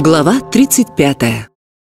Глава 35.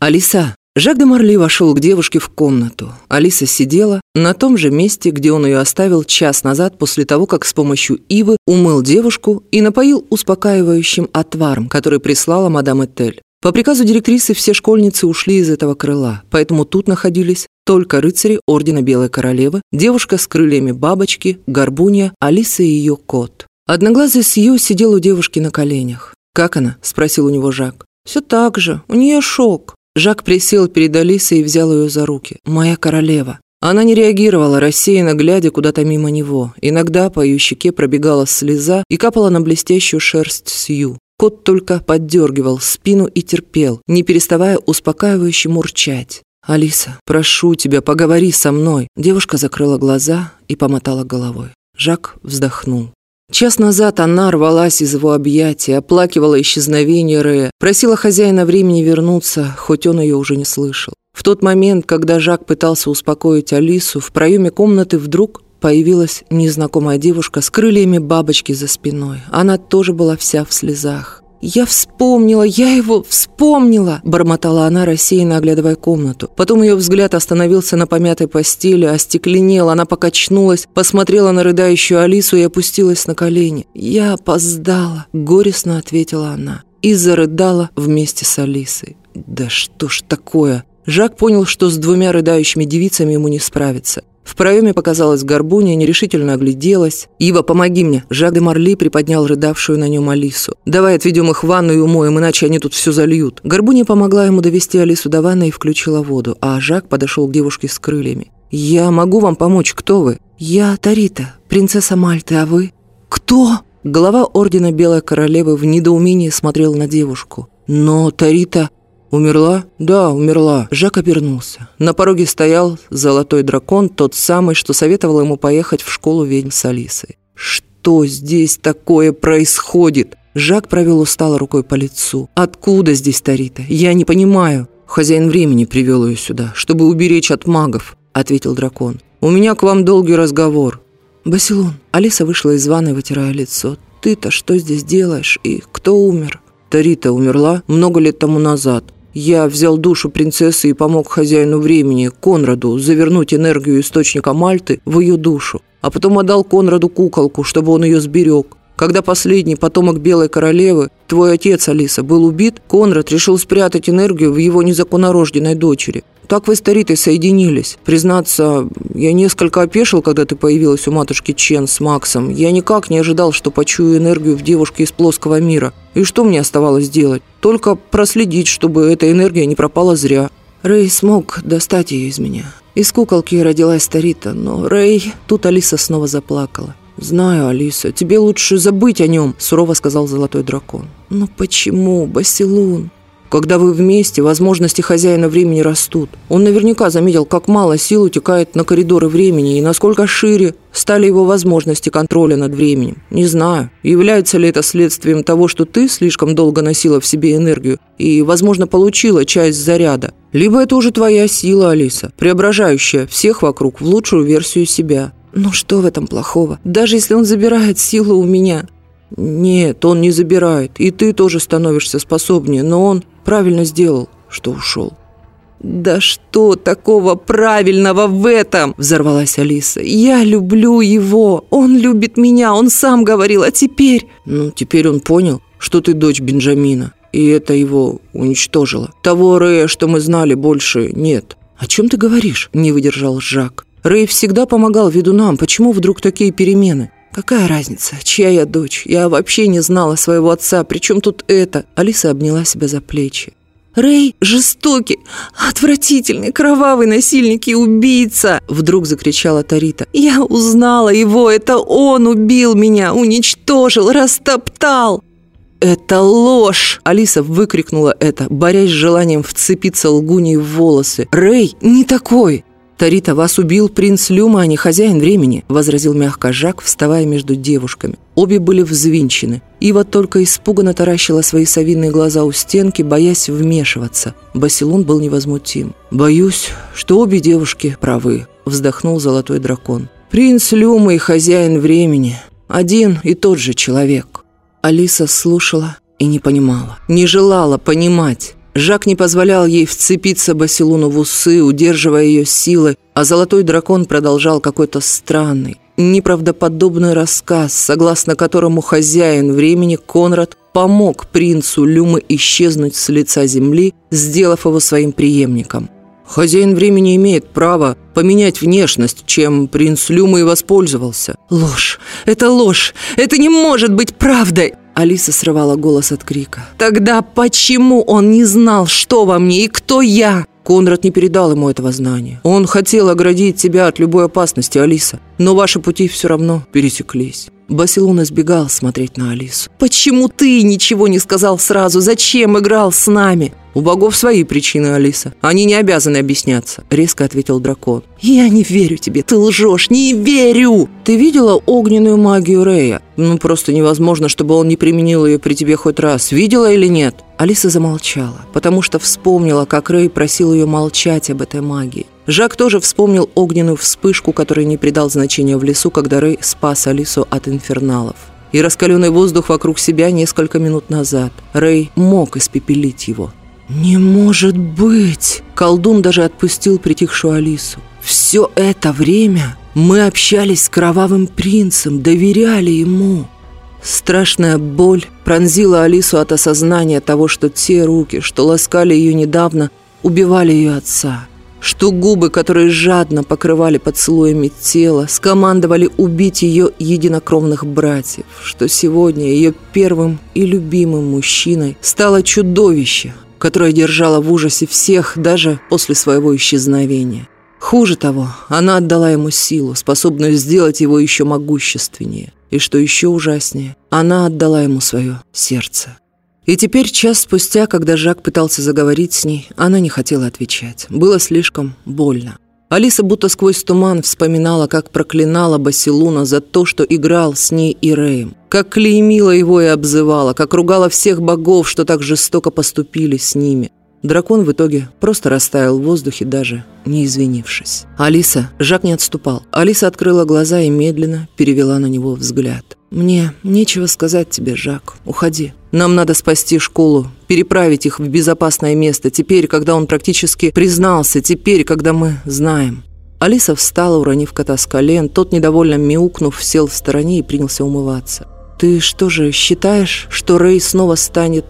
Алиса. Жак де Марли вошел к девушке в комнату. Алиса сидела на том же месте, где он ее оставил час назад после того, как с помощью Ивы умыл девушку и напоил успокаивающим отваром, который прислала мадам Этель. По приказу директрисы все школьницы ушли из этого крыла, поэтому тут находились только рыцари Ордена Белой Королевы, девушка с крыльями бабочки, горбунья, Алиса и ее кот. Одноглазый Сью сидел у девушки на коленях. «Как она?» – спросил у него Жак. «Все так же. У нее шок». Жак присел перед Алисой и взял ее за руки. «Моя королева». Она не реагировала, рассеянно глядя куда-то мимо него. Иногда по ее щеке пробегала слеза и капала на блестящую шерсть Сью. Кот только поддергивал спину и терпел, не переставая успокаивающе мурчать. «Алиса, прошу тебя, поговори со мной». Девушка закрыла глаза и помотала головой. Жак вздохнул. Час назад она рвалась из его объятий, оплакивала исчезновение Рэя, просила хозяина времени вернуться, хоть он ее уже не слышал. В тот момент, когда Жак пытался успокоить Алису, в проеме комнаты вдруг появилась незнакомая девушка с крыльями бабочки за спиной. Она тоже была вся в слезах. «Я вспомнила, я его вспомнила!» – бормотала она, рассеянно оглядывая комнату. Потом ее взгляд остановился на помятой постели, остекленел, она покачнулась, посмотрела на рыдающую Алису и опустилась на колени. «Я опоздала!» – горестно ответила она. И зарыдала вместе с Алисой. «Да что ж такое?» Жак понял, что с двумя рыдающими девицами ему не справиться. В проеме показалась горбуния, нерешительно огляделась. «Ива, помоги мне!» Жак де Марли приподнял рыдавшую на нем Алису. «Давай отведем их в ванну и умоем, иначе они тут все зальют». Горбуния помогла ему довести Алису до ванны и включила воду, а Жак подошел к девушке с крыльями. «Я могу вам помочь, кто вы?» «Я Тарита, принцесса Мальты, а вы?» «Кто?» Глава Ордена Белой Королевы в недоумении смотрел на девушку. «Но Тарита...» «Умерла?» «Да, умерла». Жак обернулся. На пороге стоял золотой дракон, тот самый, что советовал ему поехать в школу ведьм с Алисой. «Что здесь такое происходит?» Жак провел устало рукой по лицу. «Откуда здесь Тарита? Я не понимаю». «Хозяин времени привел ее сюда, чтобы уберечь от магов», — ответил дракон. «У меня к вам долгий разговор». «Басилон». Алиса вышла из ванной, вытирая лицо. «Ты-то что здесь делаешь? И кто умер?» Тарита умерла много лет тому назад. Я взял душу принцессы и помог хозяину времени, Конраду, завернуть энергию источника Мальты в ее душу, а потом отдал Конраду куколку, чтобы он ее сберег. Когда последний потомок Белой Королевы, твой отец, Алиса, был убит, Конрад решил спрятать энергию в его незаконнорожденной дочери. Так вы с Таритой соединились. Признаться, я несколько опешил, когда ты появилась у матушки Чен с Максом. Я никак не ожидал, что почую энергию в девушке из плоского мира. И что мне оставалось делать? Только проследить, чтобы эта энергия не пропала зря. Рэй смог достать ее из меня. Из куколки родилась Тарита, но Рэй... Тут Алиса снова заплакала. «Знаю, Алиса, тебе лучше забыть о нем», – сурово сказал Золотой Дракон. «Но почему, Басилун?» Когда вы вместе, возможности хозяина времени растут. Он наверняка заметил, как мало сил утекает на коридоры времени и насколько шире стали его возможности контроля над временем. Не знаю, является ли это следствием того, что ты слишком долго носила в себе энергию и, возможно, получила часть заряда. Либо это уже твоя сила, Алиса, преображающая всех вокруг в лучшую версию себя. Ну что в этом плохого? Даже если он забирает силу у меня. Нет, он не забирает, и ты тоже становишься способнее, но он правильно сделал, что ушел. «Да что такого правильного в этом?» – взорвалась Алиса. «Я люблю его, он любит меня, он сам говорил, а теперь...» «Ну, теперь он понял, что ты дочь Бенджамина, и это его уничтожило. Того Рэя, что мы знали, больше нет». «О чем ты говоришь?» – не выдержал Жак. «Рэй всегда помогал ведунам, почему вдруг такие перемены?» «Какая разница, чья я дочь? Я вообще не знала своего отца, причем тут это?» Алиса обняла себя за плечи. «Рэй жестокий, отвратительный, кровавый насильник и убийца!» Вдруг закричала Тарита. «Я узнала его, это он убил меня, уничтожил, растоптал!» «Это ложь!» Алиса выкрикнула это, борясь с желанием вцепиться лгуней в волосы. «Рэй не такой!» «Тарита, вас убил принц Люма, а не хозяин времени», – возразил мягко Жак, вставая между девушками. Обе были взвинчены. Ива только испуганно таращила свои совиные глаза у стенки, боясь вмешиваться. Басилон был невозмутим. «Боюсь, что обе девушки правы», – вздохнул золотой дракон. «Принц Люма и хозяин времени. Один и тот же человек». Алиса слушала и не понимала, не желала понимать. Жак не позволял ей вцепиться Басилуну в усы, удерживая ее силой, а золотой дракон продолжал какой-то странный, неправдоподобный рассказ, согласно которому хозяин времени Конрад помог принцу Люмы исчезнуть с лица земли, сделав его своим преемником. Хозяин времени имеет право поменять внешность, чем принц Люмы и воспользовался. Ложь! Это ложь! Это не может быть правдой! Алиса срывала голос от крика. «Тогда почему он не знал, что во мне и кто я?» Конрад не передал ему этого знания. Он хотел оградить тебя от любой опасности, Алиса. Но ваши пути все равно пересеклись. Басилун избегал смотреть на Алису. «Почему ты ничего не сказал сразу? Зачем играл с нами?» «У богов свои причины, Алиса. Они не обязаны объясняться», — резко ответил дракон. «Я не верю тебе. Ты лжешь. Не верю!» «Ты видела огненную магию Рея? Ну, просто невозможно, чтобы он не применил ее при тебе хоть раз. Видела или нет?» Алиса замолчала, потому что вспомнила, как Рэй просил ее молчать об этой магии. Жак тоже вспомнил огненную вспышку, которой не придал значения в лесу, когда Рэй спас Алису от инферналов. И раскаленный воздух вокруг себя несколько минут назад. Рэй мог испепелить его. «Не может быть!» Колдун даже отпустил притихшую Алису. «Все это время мы общались с кровавым принцем, доверяли ему». Страшная боль пронзила Алису от осознания того, что те руки, что ласкали ее недавно, убивали ее отца. Что губы, которые жадно покрывали поцелуями тело, скомандовали убить ее единокровных братьев. Что сегодня ее первым и любимым мужчиной стало чудовище, которая держала в ужасе всех даже после своего исчезновения. Хуже того, она отдала ему силу, способную сделать его еще могущественнее. И что еще ужаснее, она отдала ему свое сердце. И теперь, час спустя, когда Жак пытался заговорить с ней, она не хотела отвечать. Было слишком больно. Алиса будто сквозь туман вспоминала, как проклинала Басилуна за то, что играл с ней и Рэем, как клеймила его и обзывала, как ругала всех богов, что так жестоко поступили с ними. Дракон в итоге просто растаял в воздухе, даже не извинившись. Алиса, Жак не отступал. Алиса открыла глаза и медленно перевела на него взгляд. «Мне нечего сказать тебе, Жак. Уходи. Нам надо спасти школу, переправить их в безопасное место, теперь, когда он практически признался, теперь, когда мы знаем». Алиса встала, уронив кота с колен. Тот, недовольно мяукнув, сел в стороне и принялся умываться. «Ты что же, считаешь, что Рэй снова станет...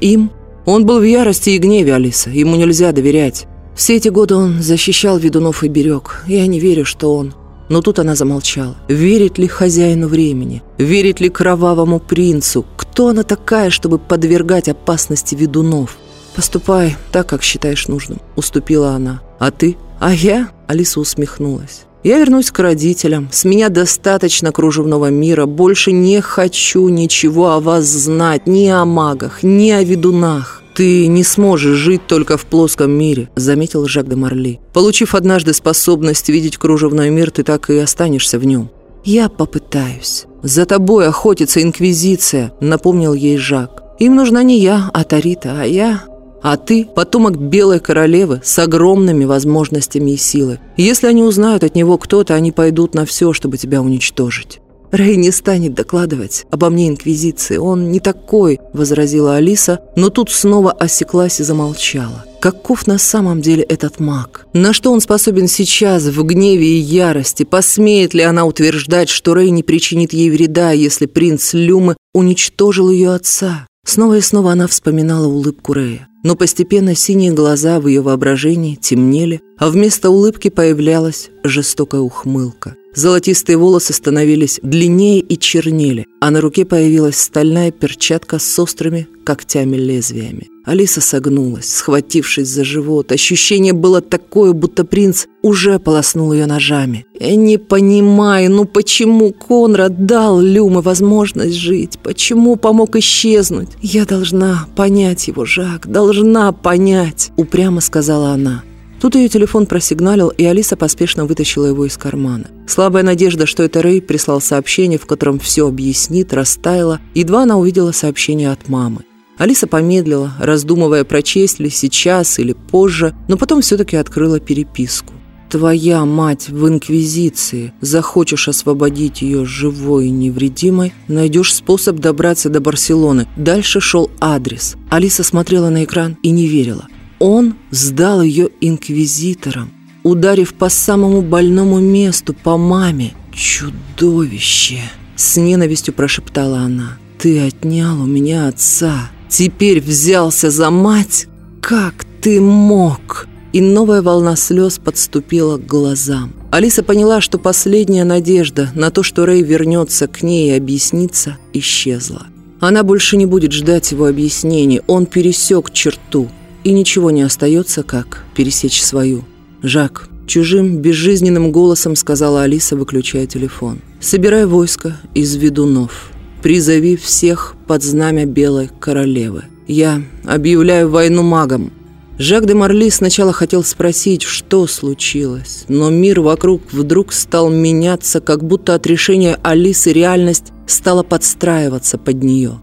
им?» Он был в ярости и гневе, Алиса. Ему нельзя доверять. Все эти годы он защищал ведунов и берег. Я не верю, что он... Но тут она замолчала. Верит ли хозяину времени? Верит ли кровавому принцу? Кто она такая, чтобы подвергать опасности ведунов? «Поступай так, как считаешь нужным», — уступила она. «А ты?» «А я?» — Алиса усмехнулась. «Я вернусь к родителям. С меня достаточно кружевного мира. Больше не хочу ничего о вас знать. Ни о магах, ни о ведунах. «Ты не сможешь жить только в плоском мире», — заметил Жак де Марли. «Получив однажды способность видеть кружевной мир, ты так и останешься в нем». «Я попытаюсь». «За тобой охотится Инквизиция», — напомнил ей Жак. «Им нужна не я, а Тарита, а я...» А ты – потомок Белой Королевы с огромными возможностями и силой. Если они узнают от него кто-то, они пойдут на все, чтобы тебя уничтожить. Рэй не станет докладывать обо мне Инквизиции. Он не такой, возразила Алиса, но тут снова осеклась и замолчала. Каков на самом деле этот маг? На что он способен сейчас, в гневе и ярости? Посмеет ли она утверждать, что Рэй не причинит ей вреда, если принц Люмы уничтожил ее отца? Снова и снова она вспоминала улыбку Рэя. Но постепенно синие глаза в ее воображении темнели, а вместо улыбки появлялась жестокая ухмылка. Золотистые волосы становились длиннее и чернели, а на руке появилась стальная перчатка с острыми когтями-лезвиями. Алиса согнулась, схватившись за живот. Ощущение было такое, будто принц уже полоснул ее ножами. «Я не понимаю, ну почему Конрад дал Люме возможность жить? Почему помог исчезнуть? Я должна понять его, Жак, должна понять!» Упрямо сказала она. Тут ее телефон просигналил, и Алиса поспешно вытащила его из кармана. Слабая надежда, что это Рэй прислал сообщение, в котором все объяснит, растаяла. Едва она увидела сообщение от мамы. Алиса помедлила, раздумывая, прочесть ли сейчас или позже, но потом все-таки открыла переписку. твоя мать в Инквизиции, захочешь освободить ее живой и невредимой, найдешь способ добраться до Барселоны. Дальше шел адрес. Алиса смотрела на экран и не верила. Он сдал ее инквизиторам, ударив по самому больному месту, по маме. «Чудовище!» – с ненавистью прошептала она. «Ты отнял у меня отца. Теперь взялся за мать? Как ты мог?» И новая волна слез подступила к глазам. Алиса поняла, что последняя надежда на то, что Рэй вернется к ней и объяснится, исчезла. Она больше не будет ждать его объяснений. Он пересек черту. И ничего не остается, как пересечь свою. «Жак», – чужим, безжизненным голосом сказала Алиса, выключая телефон. «Собирай войско из ведунов. Призови всех под знамя Белой Королевы. Я объявляю войну магам». Жак де Марли сначала хотел спросить, что случилось, но мир вокруг вдруг стал меняться, как будто от решения Алисы реальность стала подстраиваться под нее.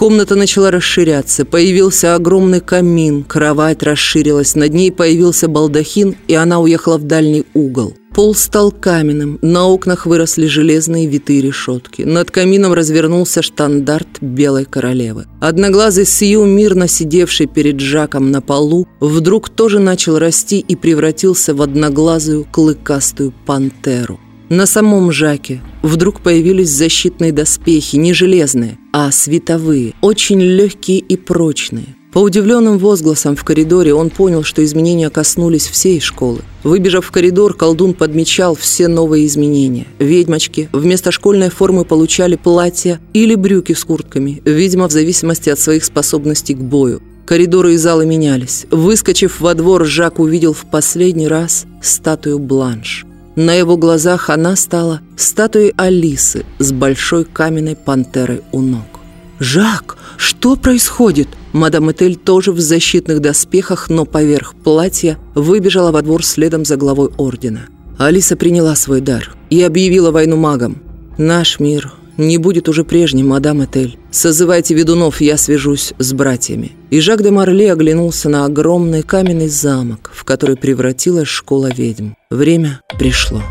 Комната начала расширяться, появился огромный камин, кровать расширилась, над ней появился балдахин, и она уехала в дальний угол. Пол стал каменным, на окнах выросли железные витые решетки. Над камином развернулся штандарт Белой Королевы. Одноглазый Сью, мирно сидевший перед Жаком на полу, вдруг тоже начал расти и превратился в одноглазую клыкастую пантеру. На самом Жаке вдруг появились защитные доспехи, не железные, а световые, очень легкие и прочные. По удивленным возгласам в коридоре он понял, что изменения коснулись всей школы. Выбежав в коридор, колдун подмечал все новые изменения. Ведьмочки вместо школьной формы получали платья или брюки с куртками, видимо, в зависимости от своих способностей к бою. Коридоры и залы менялись. Выскочив во двор, Жак увидел в последний раз статую Бланш. На его глазах она стала статуей Алисы с большой каменной пантерой у ног. «Жак, что происходит?» Мадам Этель тоже в защитных доспехах, но поверх платья выбежала во двор следом за главой ордена. Алиса приняла свой дар и объявила войну магам. «Наш мир не будет уже прежним, мадам Этель. Созывайте ведунов, я свяжусь с братьями». И Жак де Марли оглянулся на огромный каменный замок, в который превратилась школа ведьм. Время пришло.